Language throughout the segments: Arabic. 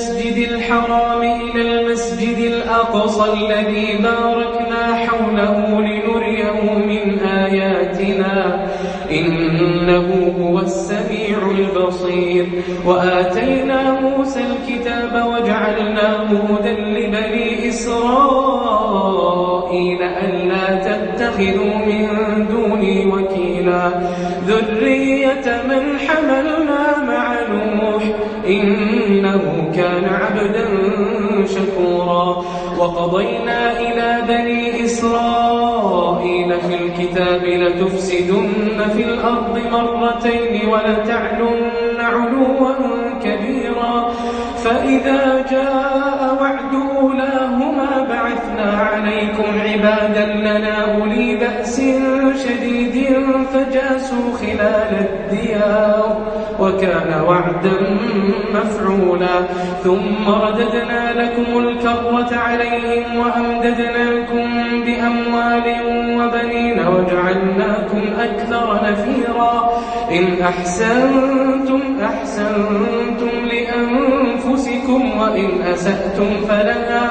الحرام إلى المسجد الأقصى الذي باركنا حوله لنريه من آياتنا. إنه هو السميع البصير. وآتينا موسى الكتاب وجعلناه هدى لبني إسرائيل ألا تتخذوا من دوني وكيلا. ذرية من حملنا مع نوح. إنه كان عبدا شكورا. وقضينا إلى بني إسرائيل في الكتاب لتفسدن في الأرض مرتين ولتعلن علوا كبيرا. فإذا جاء وعد أولاهما عليكم عبادا لنا أولي بأس شديد فجاسوا خلال الديار وكان وعدا مفعولا ثم رددنا لكم الكرة عليهم وأمددناكم بأموال وبنين وجعلناكم أكثر نفيرا إن أحسنتم أحسنتم لأنفسكم وإن أسأتم فلها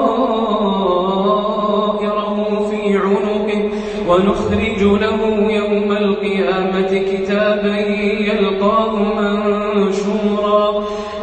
ونخرج له يوم القيامة كتابا يلقاه منشورا.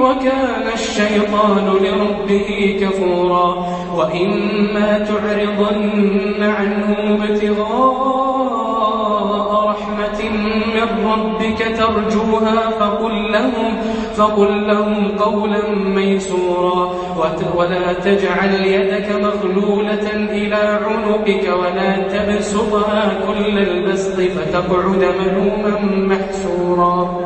وكان الشيطان لربه كفورا وإما تعرضن عنهم ابتغاء رحمة من ربك ترجوها فقل لهم فقل لهم قولا ميسورا ولا تجعل يدك مغلولة إلى عنقك ولا تبسطها كل البسط فتقعد ملوما محسورا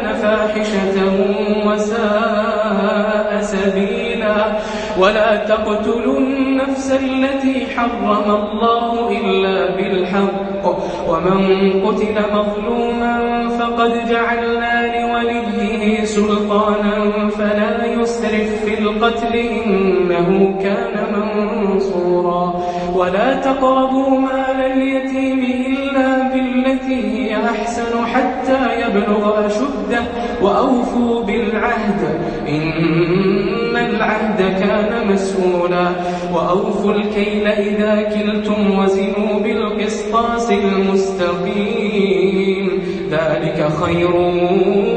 فاحشة وساء سبيلا. ولا تقتلوا النفس التي حرم الله إلا بالحق. ومن قتل مظلوما فقد جعلنا لوليه سلطانا فلا يسرف في القتل إنه كان منصورا. ولا تقربوا مال اليتيم إلا بالتي هي أحسن حتى يبلغ أشده وأوفوا بالعهد. إن العهد كان مسؤولا. وأوفوا الكيل إذا كلتم وزنوا بالقسطاس المستقيم. ذلك خير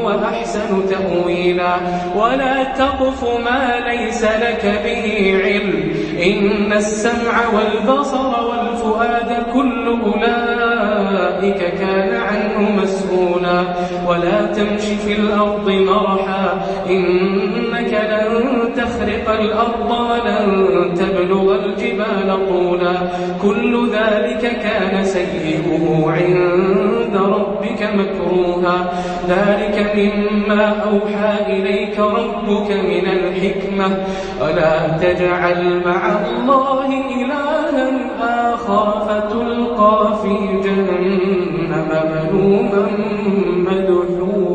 وأحسن تأويلا. ولا تقف ما ليس لك به علم. إن السمع والبصر والفؤاد كل أولئك كان عنه مسؤولا. ولا تمش في الأرض مرحا إنك لن تخرق الأرض ولن تبلغ الجبال طولا. كل ذلك كان سيئه عند ربك مكروها. ذلك مما أوحى إليك ربك من الحكمة. ولا تجعل مع الله إلها آخر فتلقى في جهنم ملوما مدحورا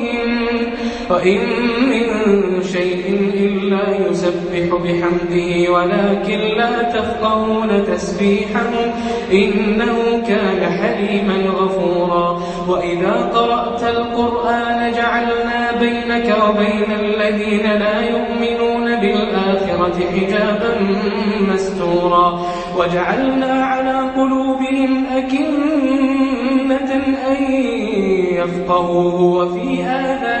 وإن من شيء إلا يسبح بحمده ولكن لا تفقهون تسبيحه إنه كان حليما غفورا. وإذا قرأت القرآن جعلنا بينك وبين الذين لا يؤمنون بالآخرة حجابا مستورا. وجعلنا على قلوبهم أكنة أن يفقهوه وفي آذانهم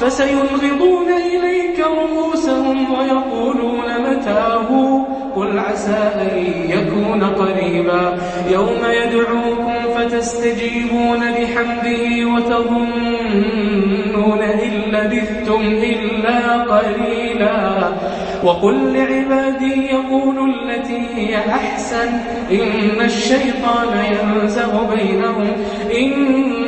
فسينغضون إليك رؤوسهم ويقولون متاه. قل عسى أن يكون قريبا. يوم يدعوكم فتستجيبون بحمده وتظنون إن لبثتم إلا قليلا. وقل لعبادي يقولوا التي هي أحسن. إن الشيطان ينزغ بينهم. إن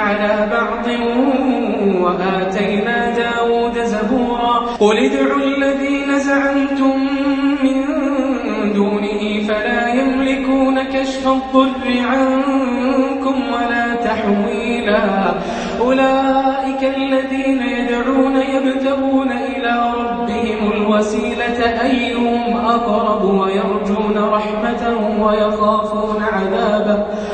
على بعض وآتينا داود زبورا. قل ادعوا الذين زعمتم من دونه فلا يملكون كشف الضر عنكم ولا تحويلا. أولئك الذين يدعون يبتغون إلى ربهم الوسيلة أيهم أقرب ويرجون رحمته ويخافون عذابه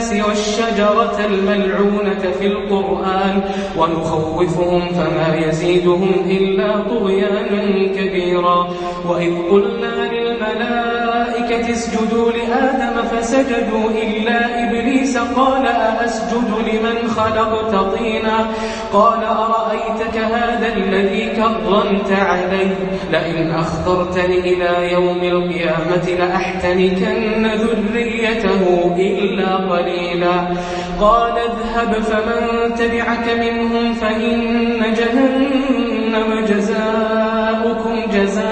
والشجرة الملعونة في القرآن ونخوفهم فما يزيدهم إلا طغيانا كبيرا وإذ قلنا للملائكة اسجدوا لآدم فسجدوا إلا إبليس قال أأسجد لمن خلقت طينا قال أرأيتك هذا الذي كرمت علي؟ لئن أخطرتني إلى يوم القيامة لأحتنكن ذريته إلا قليلا قال اذهب فمن تبعك منهم فإن جهنم جزاؤكم جزاء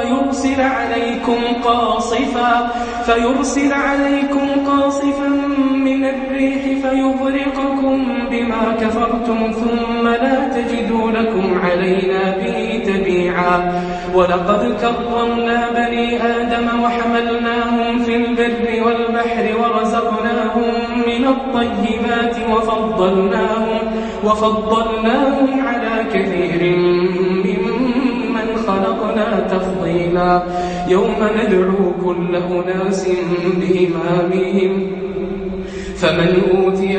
فيرسل عليكم قاصفا فيرسل عليكم قاصفا من الريح فيغرقكم بما كفرتم ثم لا تجدوا لكم علينا به تبيعا. ولقد كرمنا بني آدم وحملناهم في البر والبحر ورزقناهم من الطيبات وفضلناهم وفضلناهم على كثير خلقنا تفضيلا يوم ندعو كل أناس بإمامهم فمن أوتي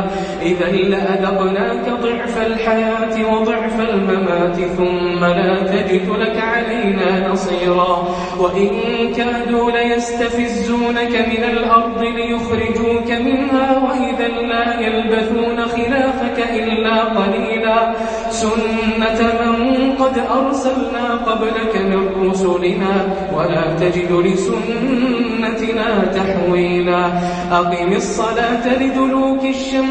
إذا لأذقناك ضعف الحياة وضعف الممات ثم لا تجد لك علينا نصيرا. وإن كادوا ليستفزونك من الأرض ليخرجوك منها وإذا لا يلبثون خلافك إلا قليلا. سنة من قد أرسلنا قبلك من رسلنا ولا تجد لسنتنا تحويلا. أقم الصلاة لدلوك الشمس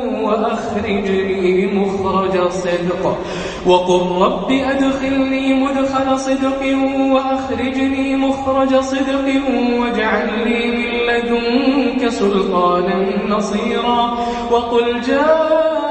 وأخرجني مخرج صدق. وقل رب أدخلني مدخل صدق وأخرجني مخرج صدق واجعل لي من لدنك سلطانا نصيرا. وقل جاء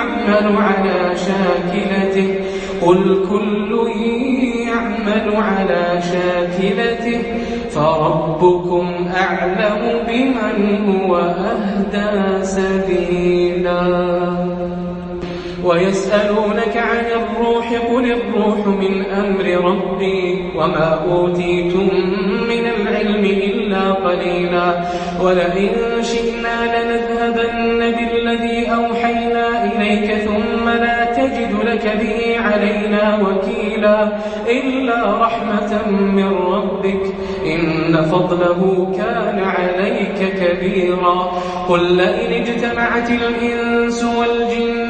يعمل على شاكلته. قل كل يعمل على شاكلته. فربكم أعلم بمن هو أهدى سبيلا. ويسألونك عن الروح قل الروح من أمر ربي وما أوتيتم من العلم إلا قليلا ولئن شئنا لنذهبن بالذي أوحينا إليك ثم لا تجد لك به علينا وكيلا إلا رحمة من ربك إن فضله كان عليك كبيرا قل لئن اجتمعت الإنس والجن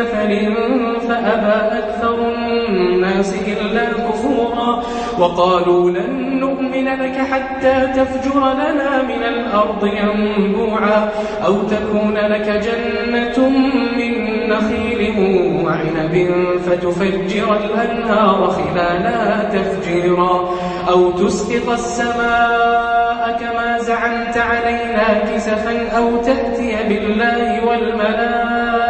مثل فأبى أكثر الناس إلا كفورا وقالوا لن نؤمن لك حتى تفجر لنا من الأرض ينبوعا. أو تكون لك جنة من نخيل وعنب فتفجر الأنهار خلالها تفجيرا. أو تسقط السماء كما زعمت علينا كسفا أو تأتي بالله والملائكة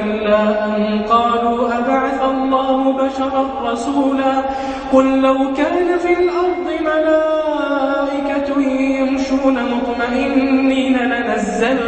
إلا أن قالوا أبعث الله بشرا رسولا قل لو كان في الأرض ملائكة يمشون مطمئنين لنزلنا,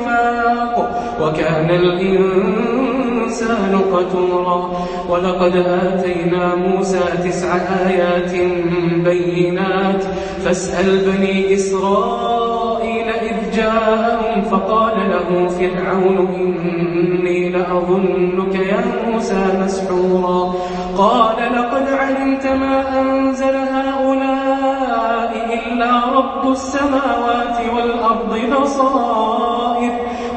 الإنفاق وكان الإنسان قتورا. ولقد آتينا موسى تسع آيات بينات. فاسأل بني إسرائيل إذ جاءهم فقال له فرعون إني لأظنك يا موسى مسحورا. قال لقد علمت ما أنزل هؤلاء إلا رب السماوات والأرض بصائر.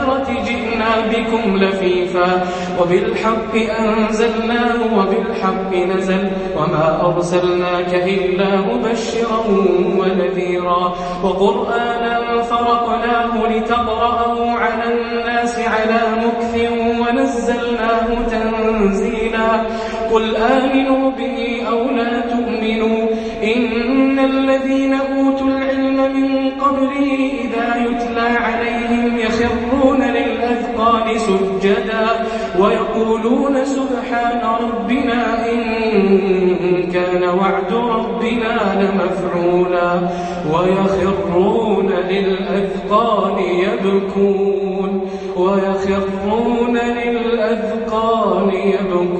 الآخرة جئنا بكم لفيفا. وبالحق أنزلناه وبالحق نزل. وما أرسلناك إلا مبشرا ونذيرا. وقرآنا فرقناه لتقرأه على الناس على مكث ونزلناه تنزيلا. قل آمنوا به أو لا تؤمنوا. إن الذين أوتوا العلم من قبله إذا يتلى عليهم يخرون للأذقان سجدا ويقولون سبحان ربنا إن كان وعد ربنا لمفعولا ويخرون للأذقان يبكون ويخرون للأذقان يبكون